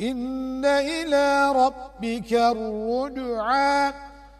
إن إلى ربك الرجعى